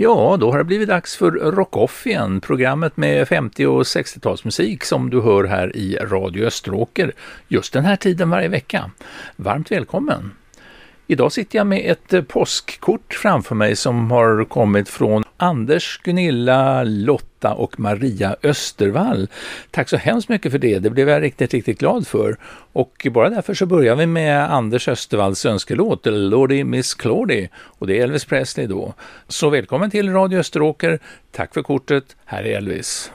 Ja, då har det blivit dags för Rockoff igen, programmet med 50 och 60-talsmusik som du hör här i Radio Österåker just den här tiden varje vecka. Varmt välkommen! Idag sitter jag med ett eh, påskkort framför mig som har kommit från Anders, Gunilla, Lotta och Maria Östervall. Tack så hemskt mycket för det, det blev jag riktigt, riktigt glad för. Och bara därför så börjar vi med Anders Östervalls önskelåt, Lordy Miss Claudie, och det är Elvis Presley då. Så välkommen till Radio Österåker, tack för kortet, här är Elvis.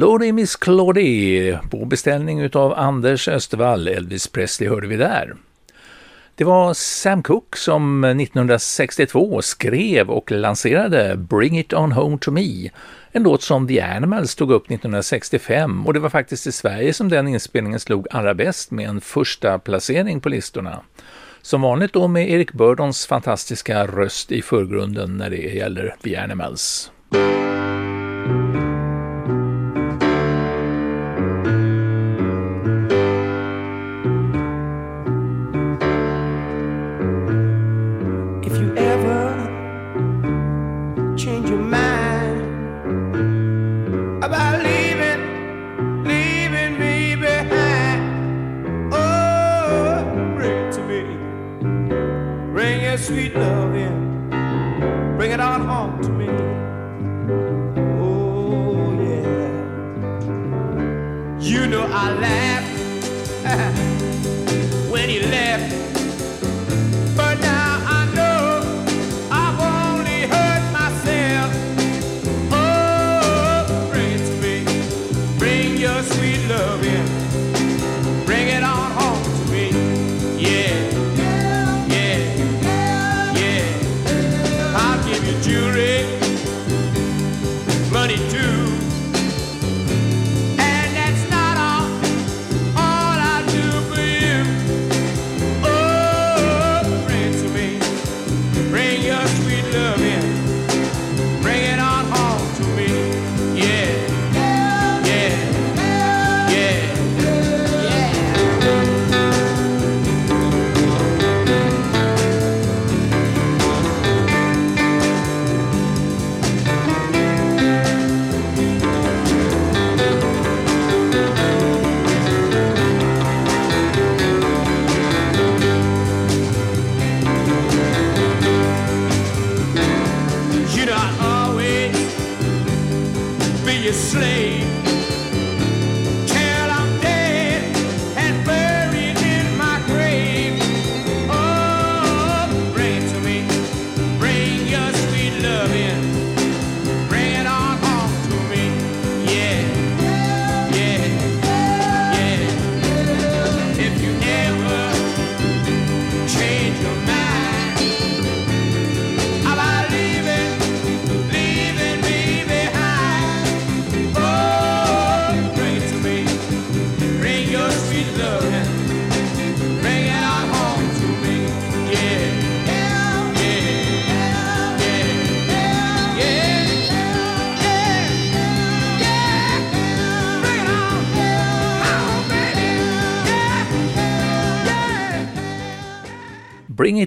Lordy Miss Claudie på beställning av Anders Östervall, Elvis Presley hörde vi där. Det var Sam Cooke som 1962 skrev och lanserade Bring It On Home To Me, en låt som The Animals tog upp 1965 och det var faktiskt i Sverige som den inspelningen slog allra bäst med en första placering på listorna. Som vanligt då med Erik Burdons fantastiska röst i förgrunden när det gäller The Animals.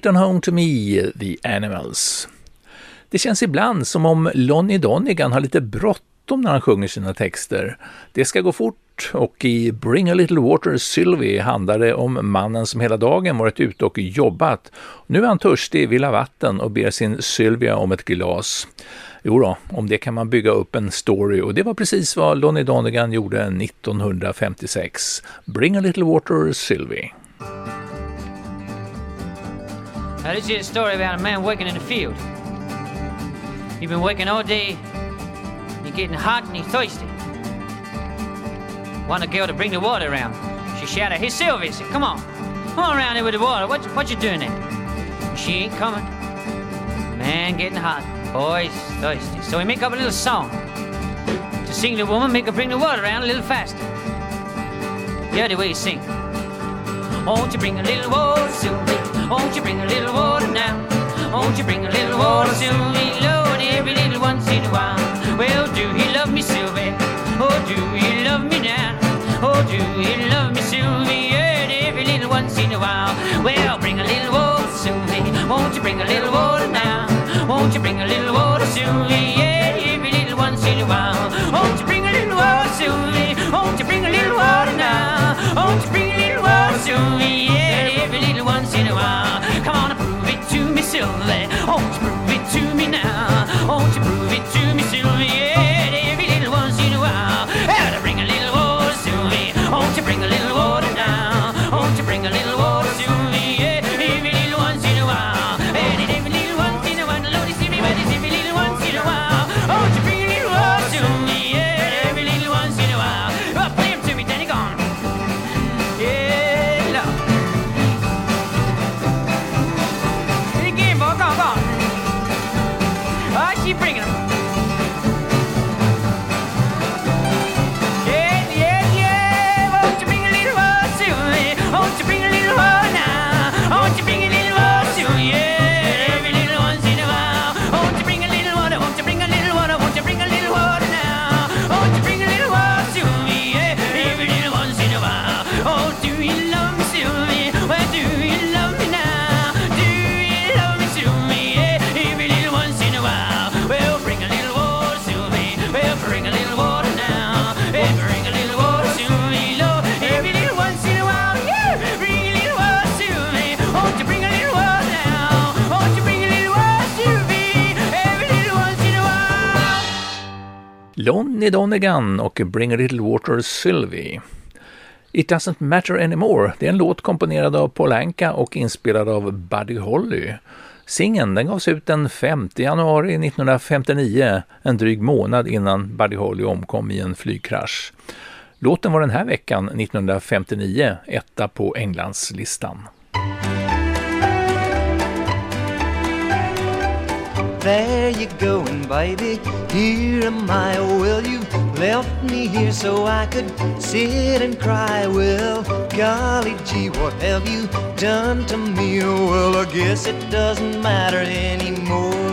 Return Home To Me, The Animals. Det känns ibland som om Lonnie Donegan har lite bråttom när han sjunger sina texter. Det ska gå fort och i Bring a little water Sylvie handlar det om mannen som hela dagen varit ute och jobbat. Nu är han törstig, vill ha vatten och ber sin Sylvia om ett glas. Jo då, om det kan man bygga upp en story och det var precis vad Lonnie Donegan gjorde 1956. Bring a little water Sylvie. Now this is a story about a man working in the field. He's been working all day, you're getting hot and you're thirsty. Want a girl to bring the water around. She shouted, Hey Sylvie, said, come on, come on around here with the water. What, what you doing there? She ain't coming. Man getting hot. Boy's thirsty. So we make up a little song. To sing the woman, make her bring the water around a little faster. The way you sing. Won't you bring a little water, Sylvie? Won't you bring a little water now? Won't you bring a little water, Sylvie? Lord, every little once in a while. Well, do you love me, Sylvie? Oh, do you love me now? Oh, do you love me, Sylvie? Yeah, every little once in a while. Well, bring a little water, Sylvie. Won't you bring a little water now? Won't you bring a little water, Sylvie? Yeah, every little once in a while. Won't you bring a little water, Sylvie? Won't you bring a little water now? Won't you bring a little water, Sylvie? Yeah, 惊雷。哦，是 Lonnie Donegan och Bring a little water Sylvie. It doesn't matter anymore. Det är en låt komponerad av Paul Anka och inspelad av Buddy Holly. Singeln den gavs ut den 5 januari 1959, en dryg månad innan Buddy Holly omkom i en flygkrasch. Låten var den här veckan, 1959, etta på Englandslistan. There you going, baby. Here am I. Well, you left me here so I could sit and cry. Well, golly gee, what have you done to me? Well, I guess it doesn't matter anymore.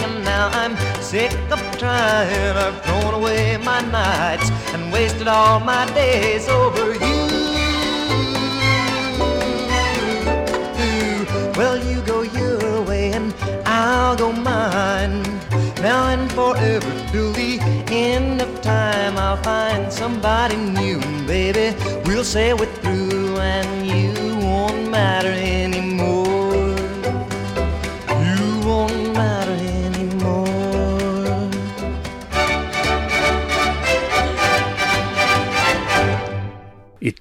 And now I'm sick of trying. I've thrown away my nights and wasted all my days over you. Well, you go your way and I'll go mine. Now and forever till the end of time, I'll I'll find somebody new, baby. We'll say we're through and you won't matter anymore.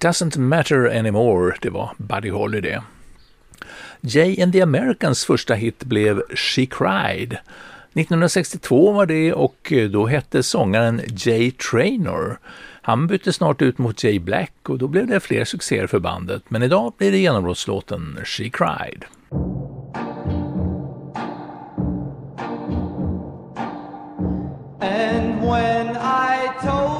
Doesn't matter anymore, det var Buddy Holly det. Jay and the Americans första hit blev She Cried. 1962 var det och eh, då hette sångaren Jay Traynor. Han bytte snart ut mot Jay Black och då blev det fler succéer för bandet, men idag blir det genombrottslåten She Cried. And when I told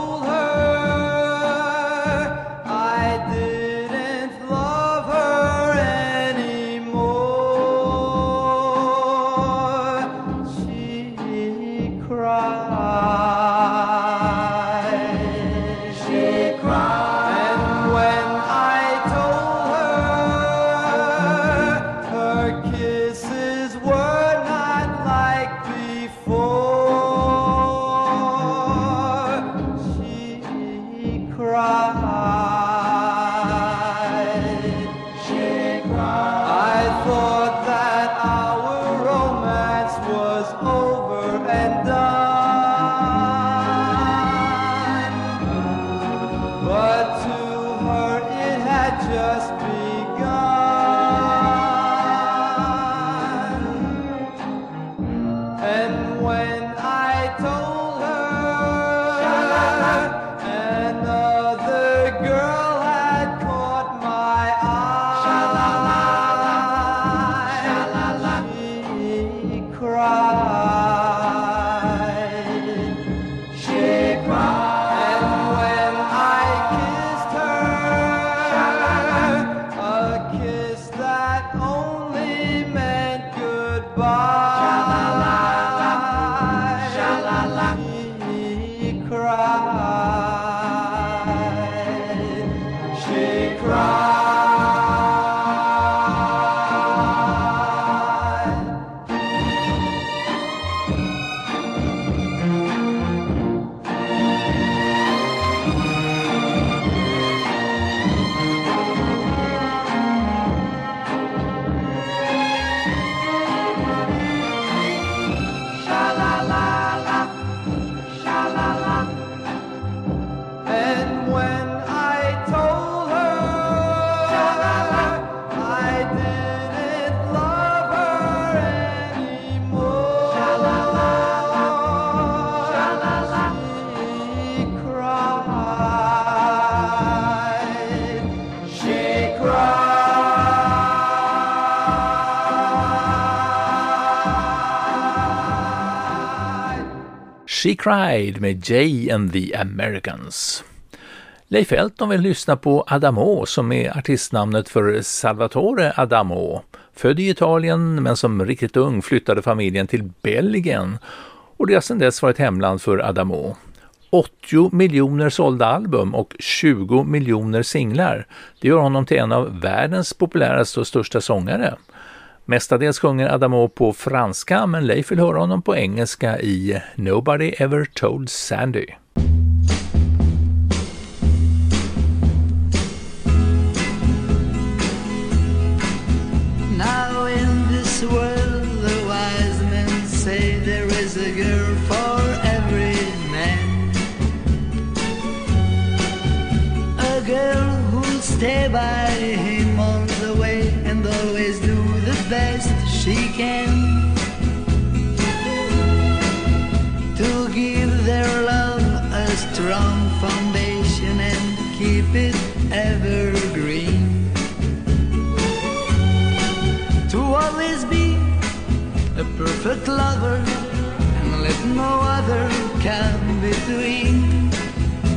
She Cried med Jay and the Americans. Leif Elton vill lyssna på Adamo som är artistnamnet för Salvatore Adamo. Född i Italien men som riktigt ung flyttade familjen till Belgien och det har sedan dess varit hemland för Adamo. 80 miljoner sålda album och 20 miljoner singlar. Det gör honom till en av världens populäraste och största sångare. Mestadels sjunger Adamo på franska men Leif vill höra honom på engelska i Nobody Ever Told Sandy. Now in this world the wise men say there is a girl for every man. A girl who'll stay by she can. To give their love a strong foundation and keep it evergreen. to always be a perfect lover and let no other come between.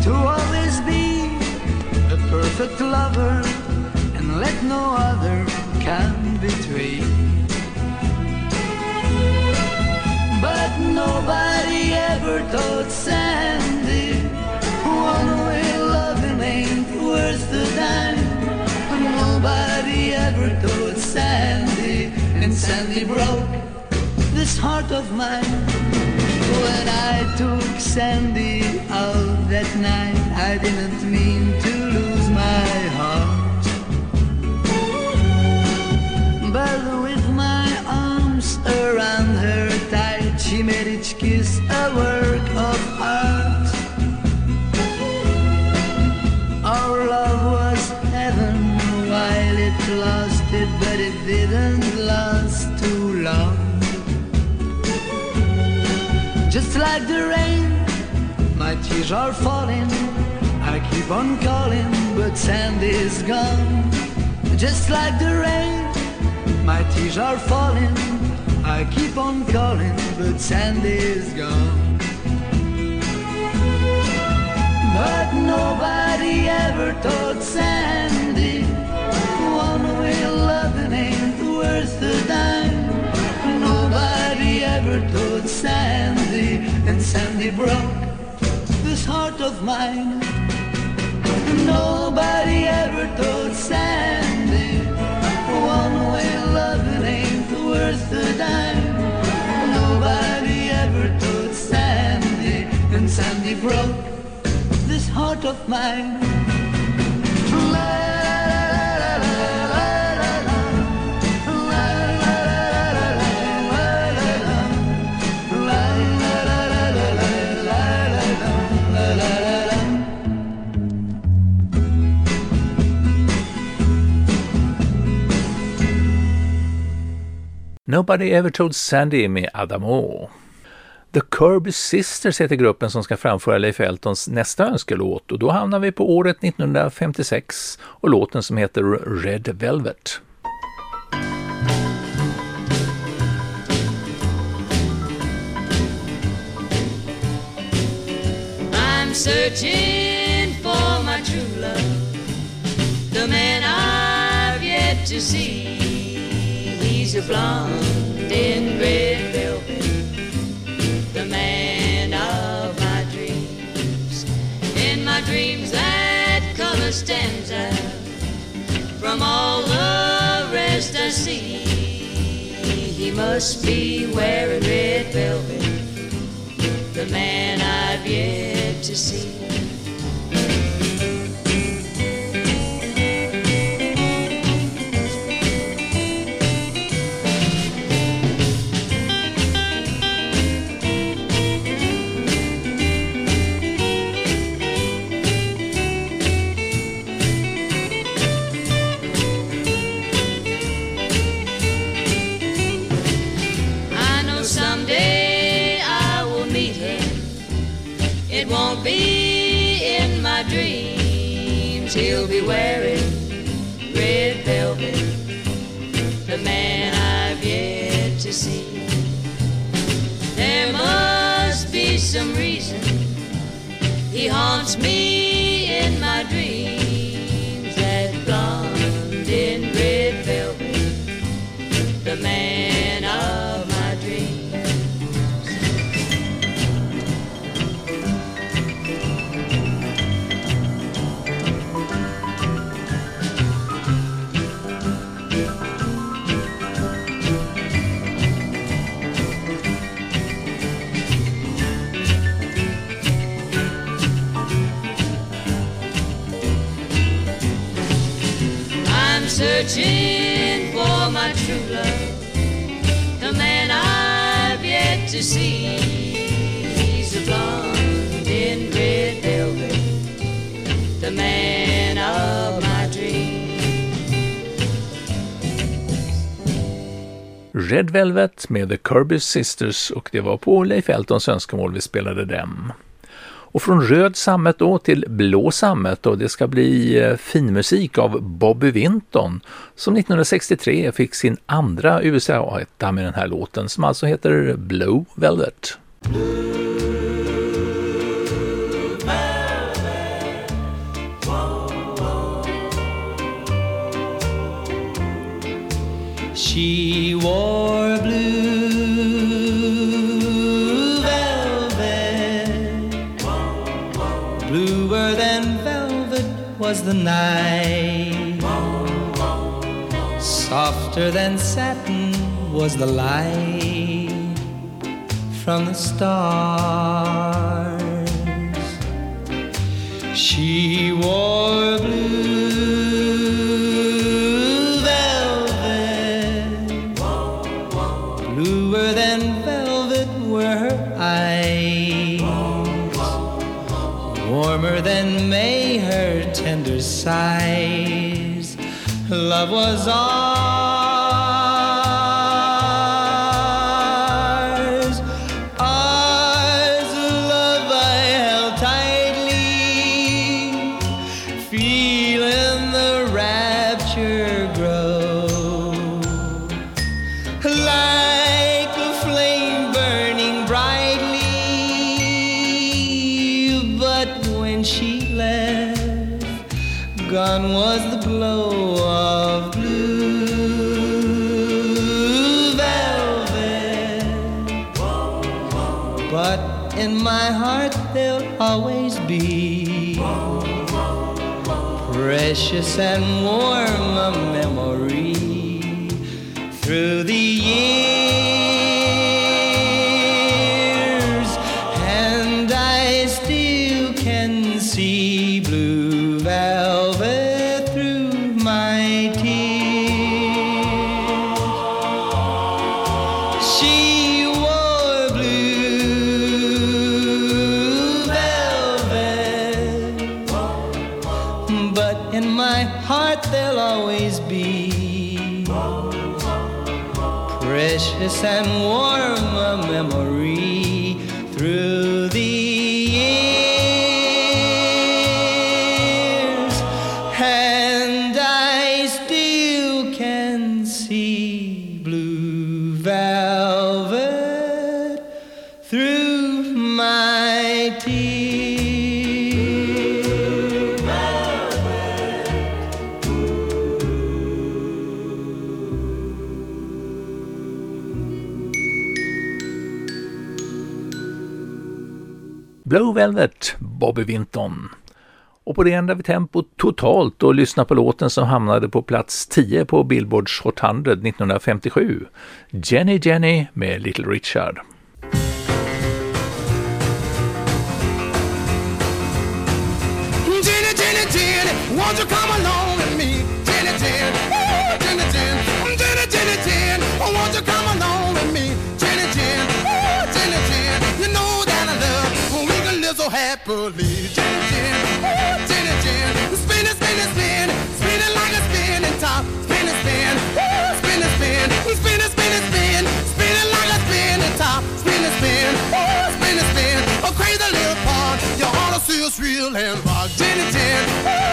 To always be a perfect lover and let no other come between. But nobody ever told Sandy one way loving ain't worth the dime. But nobody ever told Sandy, and Sandy broke this heart of mine. When I took Sandy out that night. I didn't mean to lose a work of art. Our love was heaven while it lasted, but it didn't last too long. Just like the rain, my tears are falling. I keep on calling, but sand is gone. Just like the rain, my tears are falling. I keep on calling, but Sandy's gone. But nobody ever told Sandy one way loving ain't worth a dime. Nobody ever told Sandy, and Sandy broke this heart of mine. Nobody ever told Sandy one way worth a dime. Nobody ever told Sandy, and Sandy broke this heart of mine. Nobody Ever Told Sandy med Adamo. The Kirby Sisters heter gruppen som ska framföra Leif Eltons nästa önskelåt och då hamnar vi på året 1956 och låten som heter Red Velvet. I'm searching for my true love, the man I've yet to see. A blonde in red velvet, the man of my dreams. In my dreams, that color stands out from all the rest I see. He must be wearing red velvet the man I've yet to see. Wearing red velvet, the man I've yet to see. There must be some reason he haunts me in my dreams. That blonde in red velvet the man searching for my true love, the man I've yet to see. He's a blonde in red velvet, the man of my dreams. Red Velvet med The Kirby Sisters och det var på Leif Eltons önskemål vi spelade dem. Och från röd sammet då till blå sammet och det ska bli eh, finmusik av Bobby Vinton som 1963 fick sin andra USA-etta med den här låten som alltså heter Blue Velvet. She wore blue was the night. Softer than satin was the light from the stars. She wore blue velvet, bluer than velvet were her eyes, warmer than May sighs. Love was ours, precious and warm a memory through and Blue Velvet, Bobby Vinton. Och på det ändrar vi tempot totalt och lyssnar på låten som hamnade på plats 10 på Billboards Hot 100 1957. Jenny Jenny med Little Richard. Happily. Jenny, Jenny, oh, Jenny, Jenny, spin it, spin it, spin spin it like a spinning top. Spin it, spin, oh, spin it, spin, spin it, spin it, spin, spin it like a spinning top. Spin it, spin, oh, spin it, spin, a crazy little part. You ought to see us real and rock. Jenny, Jenny, oh, Jenny,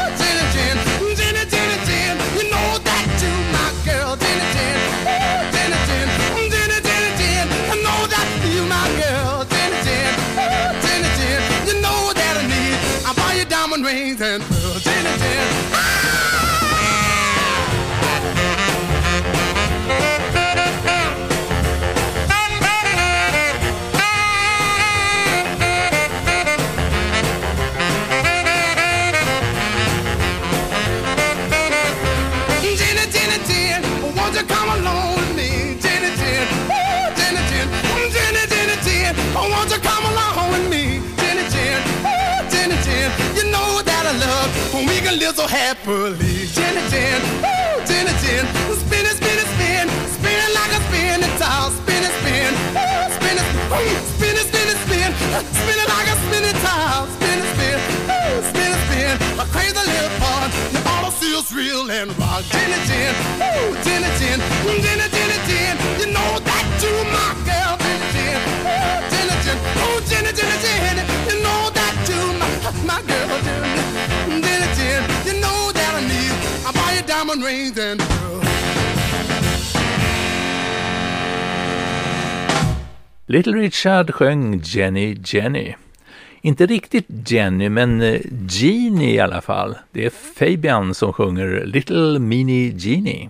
so happily. Jenny, Jenny, oh, Jenny, Jenny, spin it, spin it, spin, spin it like a spinning top, spin it, spin, oh, spin it, oh, spin it, spin it, spin, spin it like a spinning top, spin it, spin, oh, spin it, spin, a crazy little part. To see us real and rock. Jenny, Jenny, oh, Jenny, Jenny, rings and pearls. Little Richard sjöng Jenny Jenny. Inte riktigt Jenny, men eh, Genie i alla fall. Det är Fabian som sjunger Little Mini Genie.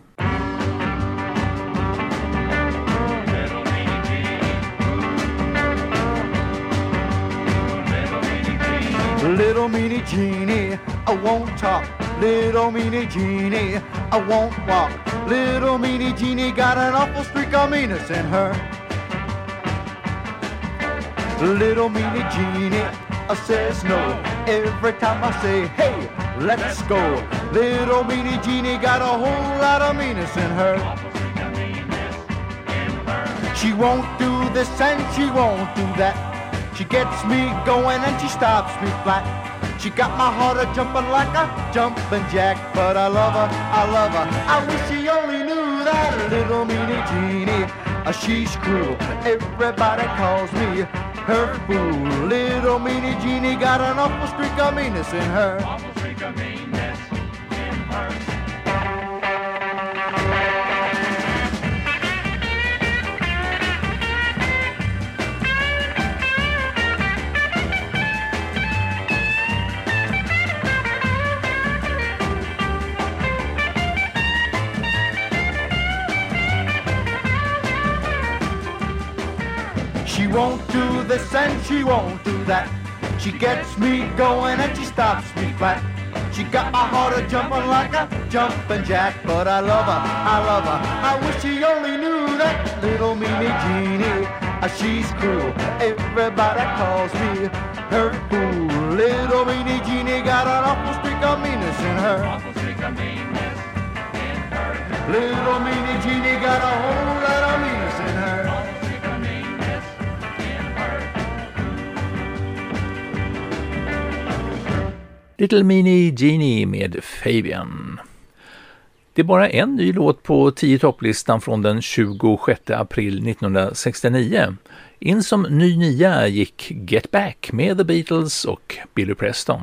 Little meanie genie, I won't talk. Little meanie genie, I won't walk. Little meanie genie got an awful streak of meanness in her. Little meanie genie, I uh, says no. every time I say, hey, let's go. Little meanie Jeannie got a whole lot of meanness in her. She won't do this and she won't do that. She gets me going and she stops me flat. She got my heart a jumping like a jumping jack, but I love her, I love her. I wish she only knew that little meanie Jeannie. Uh, she's cruel. Everybody calls me her fool. Little meanie Jeannie got an awful streak of meanness in her. She won't do this and she won't do that. She gets me going and she stops me flat. She got my heart a jumping like a jumping jack, but I love her, I love her. I wish she only knew that little meanie genie. uh, She's cruel. Everybody calls me her fool. Little meanie genie got an awful streak of meanness in her. Little meanie Jeannie got a whole lot of meanness Little Mini Genie med Fabian. Det är bara en ny låt på 10 topplistan från den 26 april 1969. In som ny nia gick Get Back med The Beatles och Billy Preston.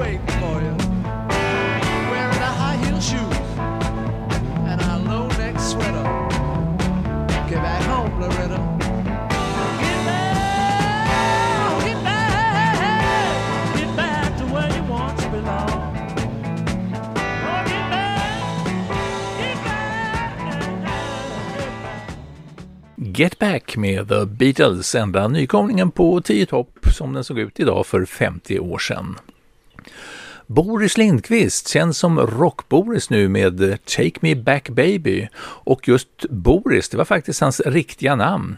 Waiting for you. Wearing a high heel shoes and a low neck sweater. Get back home, Loretta. Get back, get back, get back to where you once belonged. Oh. Get Back med The Beatles, enda nykomlingen på 10 topp som den såg ut idag för 50 år sedan. Boris Lindqvist, känd som Rock-Boris nu med Take Me Back Baby. Och just Boris, det var faktiskt hans riktiga namn.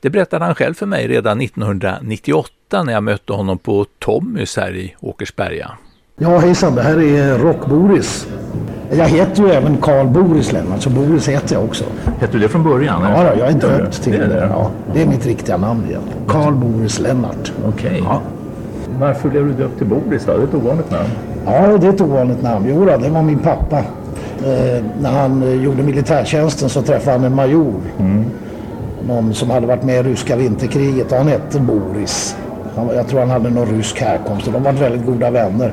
Det berättade han själv för mig redan 1998 när jag mötte honom på Tommys här i Åkersberga. Ja hejsan, det här är Rock-Boris. Jag heter ju även Karl Boris Lennart, så Boris heter jag också. Hette du det från början? Ja, då, jag är döpt till Det det. det? Ja, det är mitt riktiga namn egentligen. Karl Boris Lennart. Okej. Ja. Varför blev du döpt till Boris då? Det är ett ovanligt namn. Ja, det är ett ovanligt namn. Jo, då, det var min pappa. Eh, när han eh, gjorde militärtjänsten så träffade han en major. Någon som hade varit med i ryska vinterkriget och han hette Boris. Han, jag tror han hade någon rysk härkomst och de var väldigt goda vänner.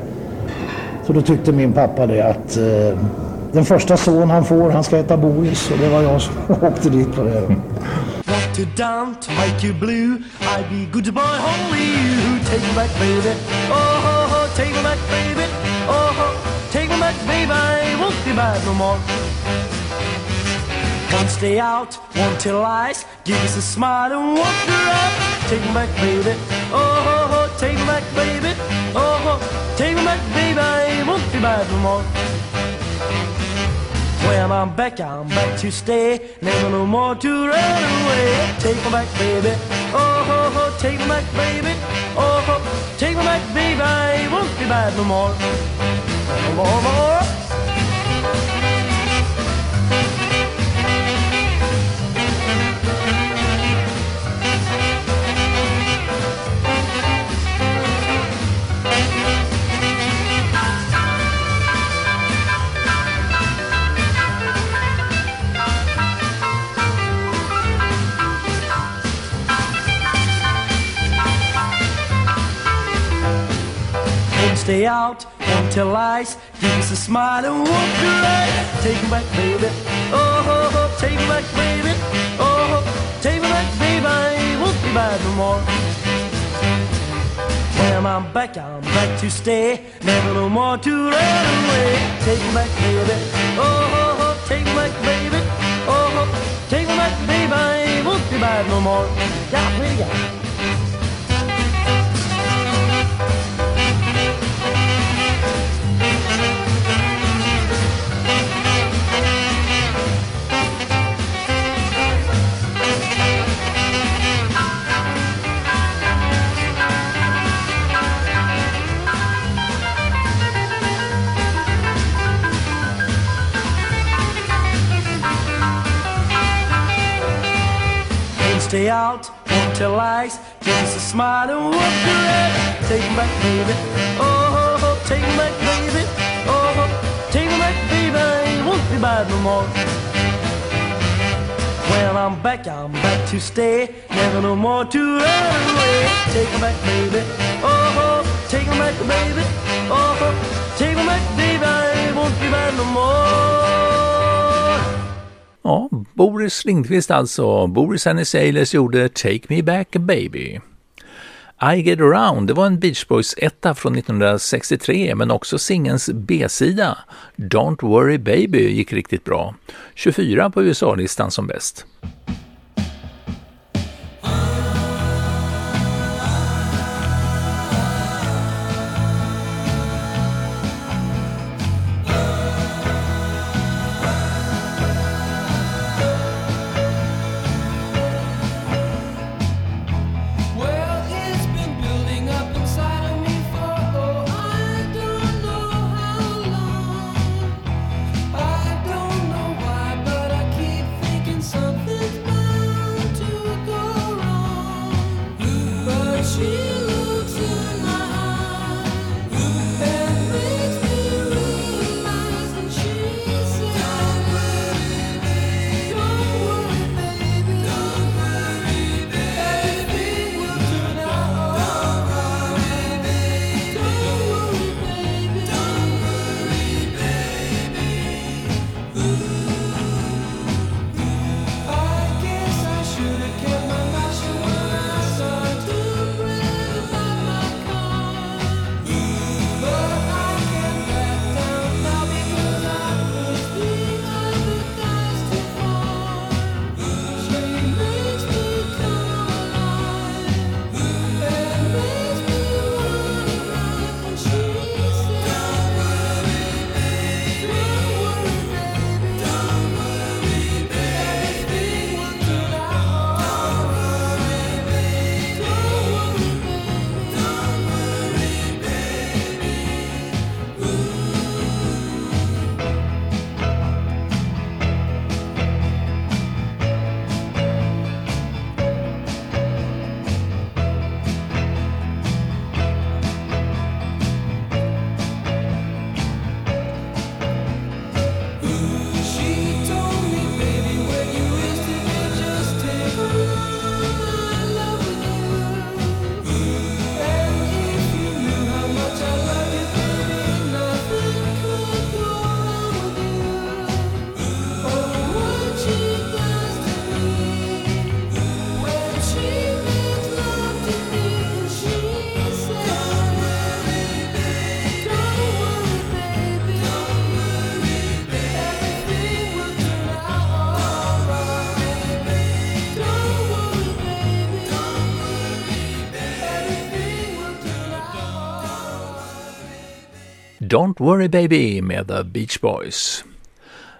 Så då tyckte min pappa det att eh, den första son han får, han ska heta Boris och det var jag som åkte dit på det. To down to make you blue? I'd be good to buy only you. Take me back, baby. Oh, ho, ho, take me back, baby. Oh, ho, take me back, baby. I won't be bad no more. One stay out, one till lies. Give us a smile and walk the up. Take me back, baby. Oh, ho, ho, take me back, baby. Oh, ho, take me back, baby. I won't be bad no more. When I'm back, I'm back to stay. Never no more to run away. Take me back, baby. Oh, ho, ho, take me back, baby. Oh, ho, take me back, baby. I won't be bad no more. No more, more. Stay out, won't tell lies. Give us a smile and walk ride. Take me back, baby. Oh, ho, ho, take me back, baby. Oh, ho, take me back, baby. I won't be bad no more. When I'm back, I'm back to stay. Never no more to run away. Take me back, baby. Oh, ho, ho, take me back, baby. Oh, ho, take me back, baby. I won't be bad no more. Yeah, guy. Won't stay out, won't tell lies. Give us a smile and walk the ride. Take me back, baby. Oh, take me back, baby. Oh, take me back, baby. I won't be bad no more. When I'm back, I'm back to stay. Never no more to run away. Take me back, baby. Oh, take me back, baby. Oh, take me back, baby. I won't be bad no more. Ja, Boris Lindqvist alltså. Boris and Sailors gjorde Take Me Back Baby. I Get Around, det var en Beach Boys-etta från 1963, men också singelns B-sida. Don't Worry Baby gick riktigt bra. 24 på USA-listan som bäst. Don't Worry Baby med The Beach Boys.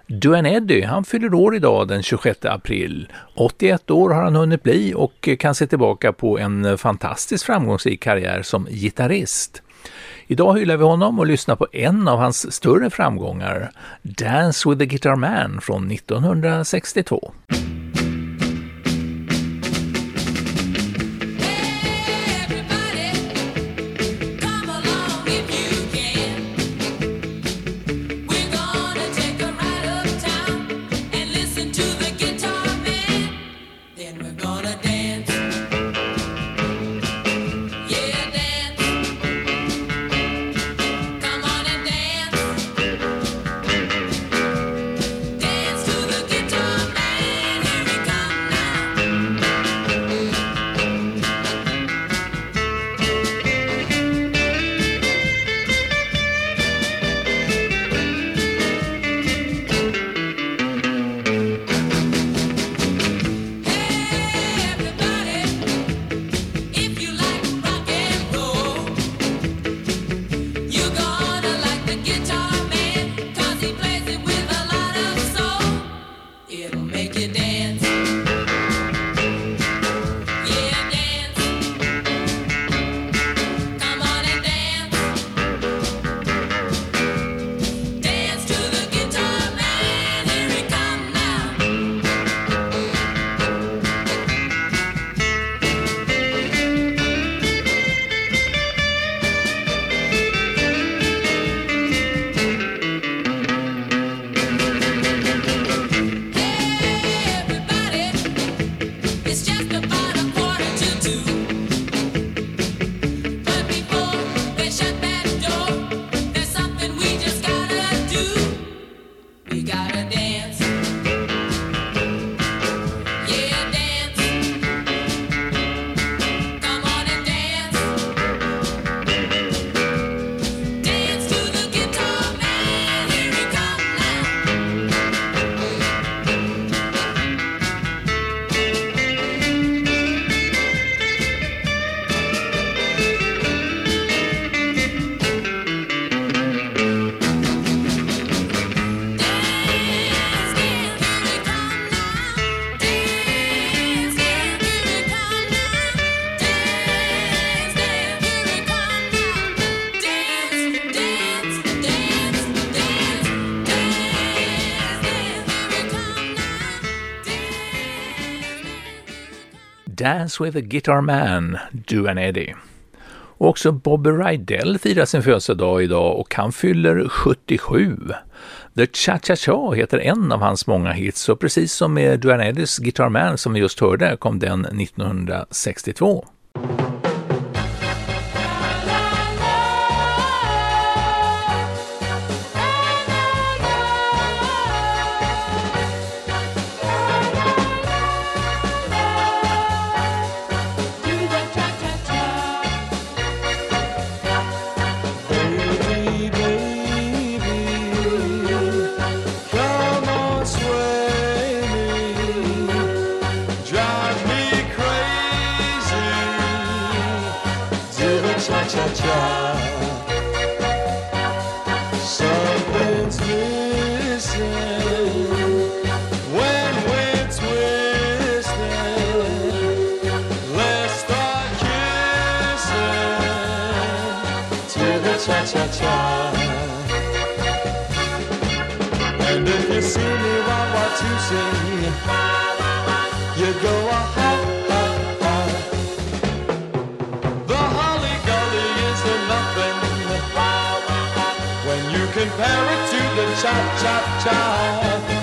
Duane Eddy, han fyller år idag den 26 april. 81 år har han hunnit bli och kan se tillbaka på en fantastiskt framgångsrik karriär som gitarrist. Idag hyllar vi honom och lyssnar på en av hans större framgångar, Dance with the Guitar Man från 1962. Dance with a Guitar Man, Duane Eddie. Och också Bobby Rydell firar sin födelsedag idag och han fyller 77. The Cha-Cha-Cha heter en av hans många hits och precis som med Duane Eddys Guitar Man som vi just hörde kom den 1962. Cha-cha-cha. And if you see me while what you sing, you go ah, ha ha ha. The hully gully is a nothing when you compare it to the cha cha cha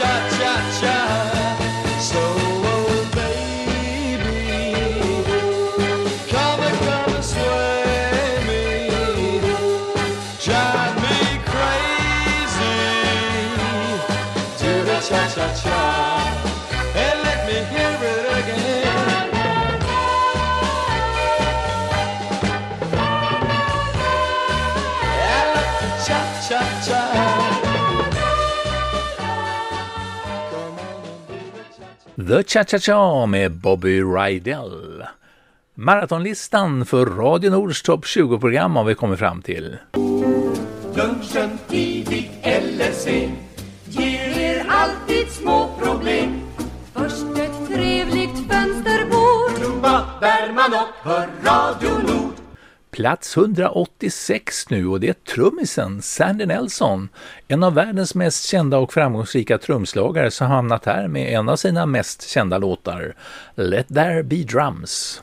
the cha-cha-cha. So, The Cha-Cha-Cha med Bobby Rydell. Maratonlistan för Radio Nords topp 20-program har vi kommit fram till. Lunchen tidigt eller sen ger er alltid små problem. Först ett trevligt fönsterbord. Prova Bergman upp, hör Radio Nord. Plats 186 nu och det är trummisen Sandy Nelson, en av världens mest kända och framgångsrika trumslagare som hamnat här med en av sina mest kända låtar, Let There Be Drums.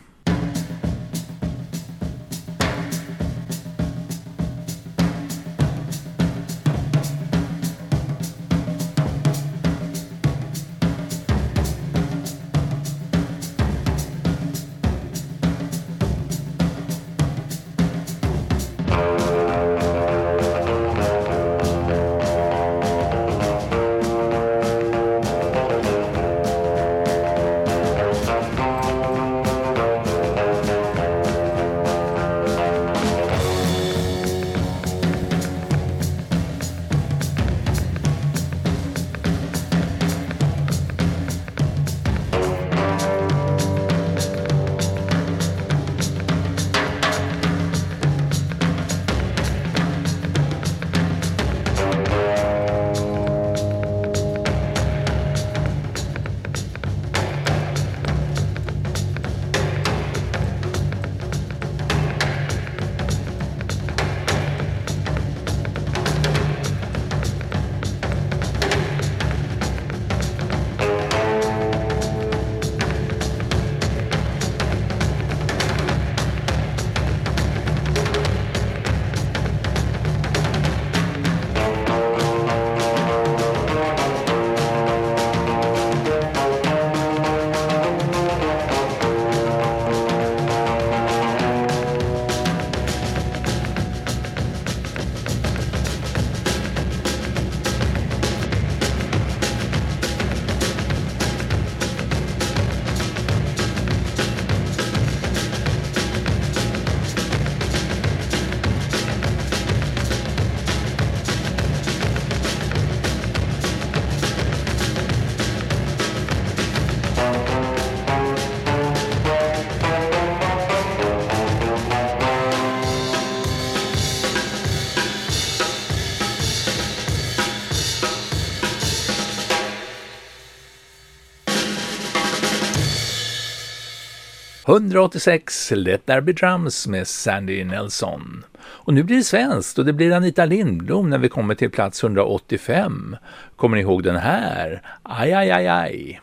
–186 Let There Be Drums med Sandy Nelson. Och nu blir det svenskt och det blir Anita Lindblom när vi kommer till plats 185. Kommer ni ihåg den här? Aj, aj, aj, aj.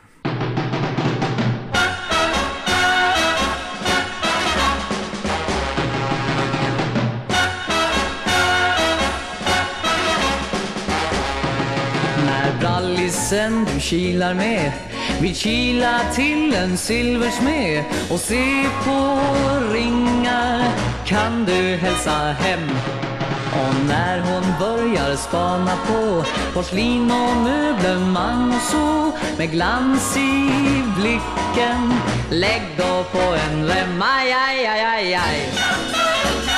När brallisen du kilar med vill kila till en silversmed och se på ringar kan du hälsa hem. Och när hon börjar spana på porslin och möblemang och så med glans i blicken lägg då på en rem, aj, aj, aj, aj, aj.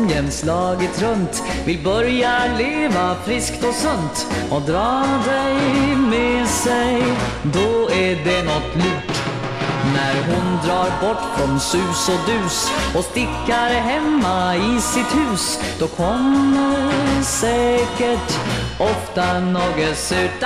Som jämt slagit runt. Vill börja leva friskt och sunt och dra dig med sig, då är det något lurt. När hon drar bort från sus och dus och stickar hemma i sitt hus Då kommer säkert ofta något surt.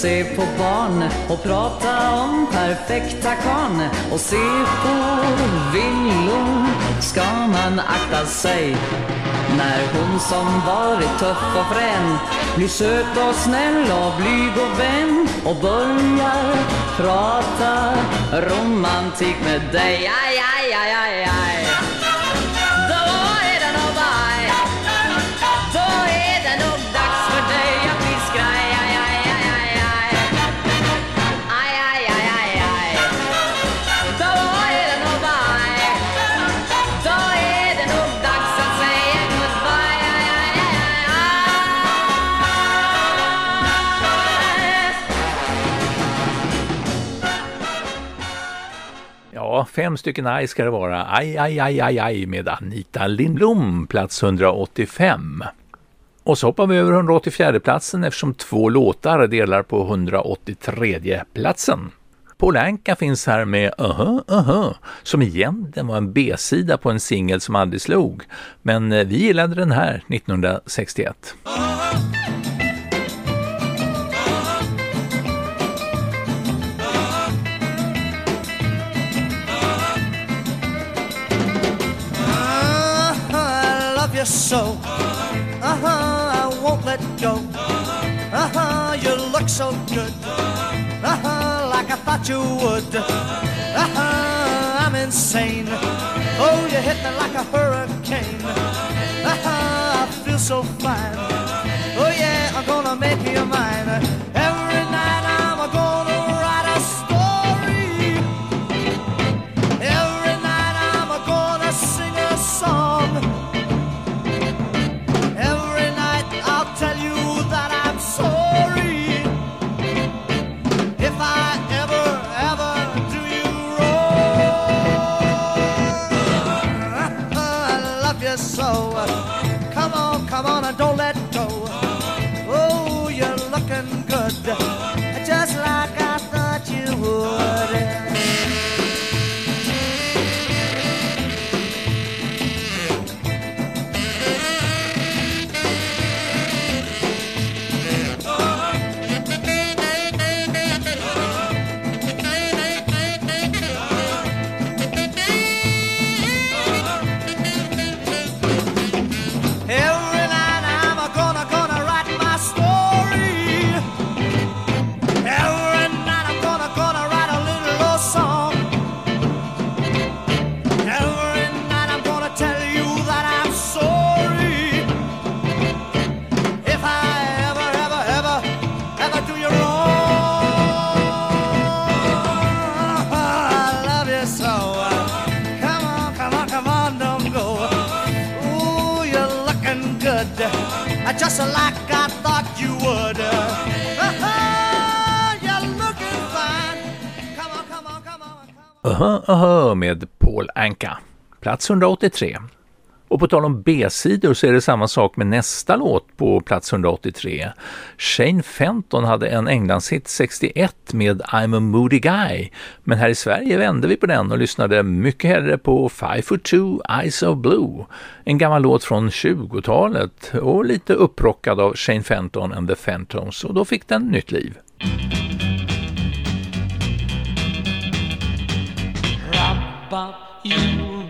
Se på barn och prata om perfekta kan och se på villor ska man akta sig. När hon som varit tuff och frän blir söt och snäll och blyg och vän. Och börjar prata romantik med dig. Aj, aj, aj, aj, fem stycken aj ska det vara. Aj, aj, aj, aj, aj med Anita Lindblom, plats 185. Och så hoppar vi över 184 platsen eftersom två låtar delar på 183 platsen. Paul Anka finns här med uh-huh, uh-huh, som egentligen var en B-sida på en singel som aldrig slog. Men eh, vi gillade den här 1961. Uh-huh, so. Uh-huh, I won't let go. Uh-huh, you look so good. Uh-huh, like I thought you would. Uh-huh, I'm insane. Oh, you hit me like a hurricane. Uh-huh, I feel so fine. Oh yeah, I'm gonna make you mine. Come on, come on, and don't let Aha, aha med Paul Anka, plats 183. Och på tal om B-sidor så är det samma sak med nästa låt på plats 183. Shane Fenton hade en Englandshit 61 med I'm a moody guy, men här i Sverige vände vi på den och lyssnade mycket hellre på Five for two Eyes of Blue, en gammal låt från 20-talet och lite upprockad av Shane Fenton and the Phantoms och då fick den nytt liv.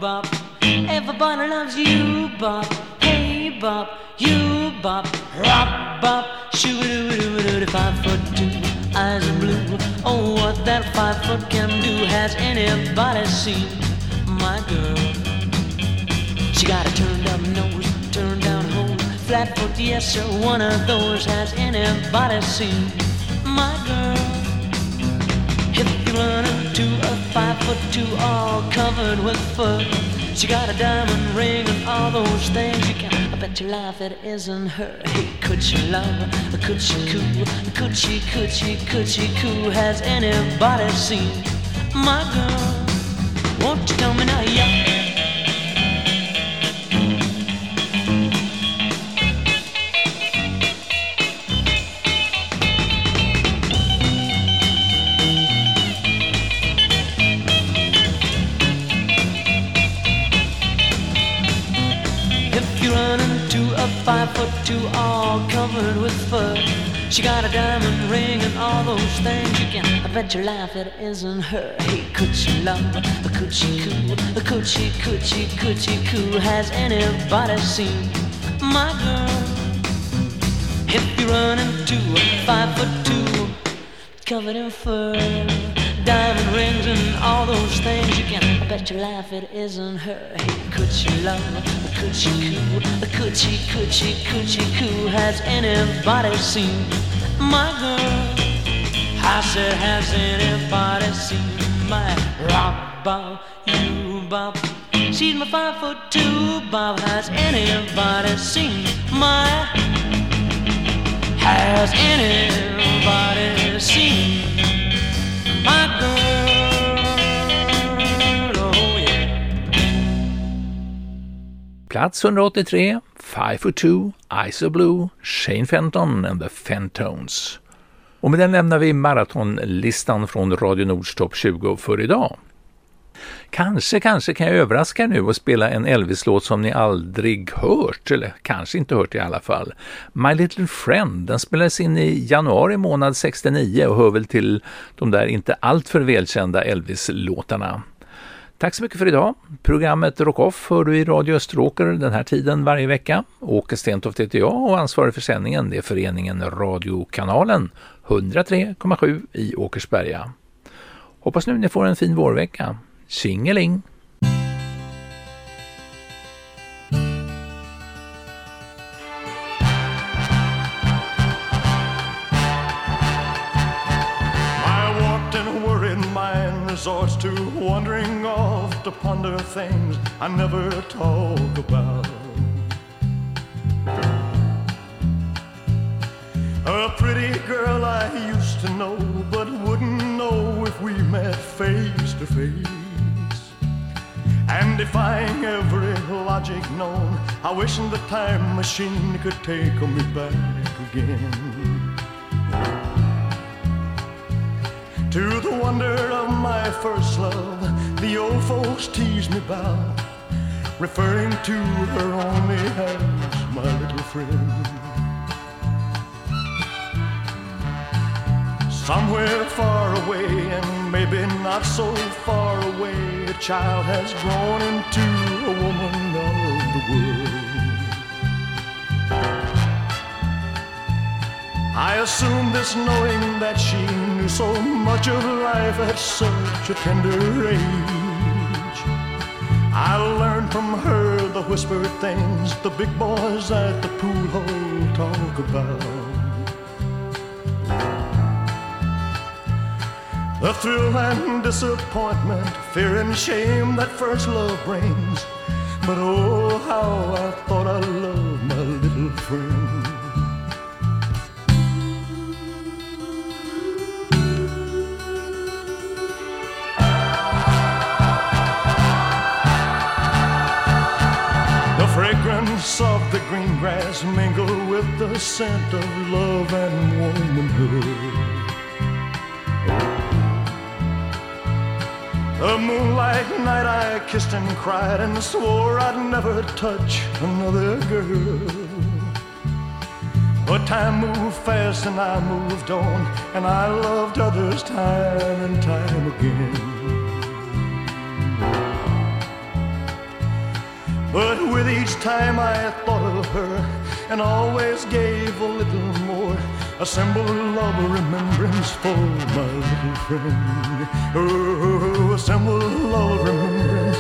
Bop. Everybody loves you bop. Hey bop, you bop. Rock bop, shoo doo doo doo doo. Five foot two, eyes of blue. Oh, what that five foot can do has anybody seen? My girl, she got a turned up nose, turned down hole, flat foot, yes sir. One of those has anybody seen? My girl. Run into a five foot two all covered with fur, she got a diamond ring and all those things. You can I bet your life it isn't her. Hey, could she love her? Could she coo? Could she, could she, could she coo? Has anybody seen my girl? Won't you tell me now, yeah? Foot two all covered with fur, She got a diamond ring and all those things. You can I bet your life it isn't her. Hey, could she love? Could she cool? Could she, could she, could she cool? Has anybody seen my girl? If you run into a five foot two, covered in fur, diamond rings and all those things, you can bet your life it isn't her. Hey, could she love? Could she cool? Could she, could she, could she cool? Has anybody seen my girl? I said, has anybody seen my rock bob, you bob? She's my five foot two bob. Has anybody seen my? Has anybody Plats 183, Five for Two, Eyes of Blue, Shane Fenton and the Fentones. Och med den lämnar vi maratonlistan från Radio Nords topp 20 för idag. Kanske, kanske kan jag överraska er nu och spela en Elvis-låt som ni aldrig hört, eller kanske inte hört i alla fall. My Little Friend, den spelades in i januari månad 69 och hör väl till de där inte alltför välkända Elvis-låtarna. Tack så mycket för idag. Programmet Rockoff hör du i Radio Österåker den här tiden varje vecka. Åke Stentoft heter jag och ansvarig för sändningen det är föreningen Radiokanalen 103,7 i Åkersberga. Hoppas nu ni får en fin vårvecka. Tjingeling! Resorts to wandering off to ponder things I never talk about. A pretty girl I used to know, but wouldn't know if we met face to face. And defying every logic known, I wish the time machine could take me back again. To the wonder of my first love, the old folks tease me about, referring to her only as my little friend. Somewhere far away, and maybe not so far away, a child has grown into a woman of the world. I assumed this knowing that she knew so much of life at such a tender age. I learned from her the whispered things the big boys at the pool hall talk about. The thrill and disappointment, fear and shame that first love brings. But oh, how I thought I loved my little friend. Grass mingle with the scent of love and womanhood. A moonlight night I kissed and cried and swore I'd never touch another girl. But time moved fast and I moved on, and I loved others time and time again. But with each time I thought of and always gave a little more, a symbol of remembrance for my little friend. Oh, a symbol of remembrance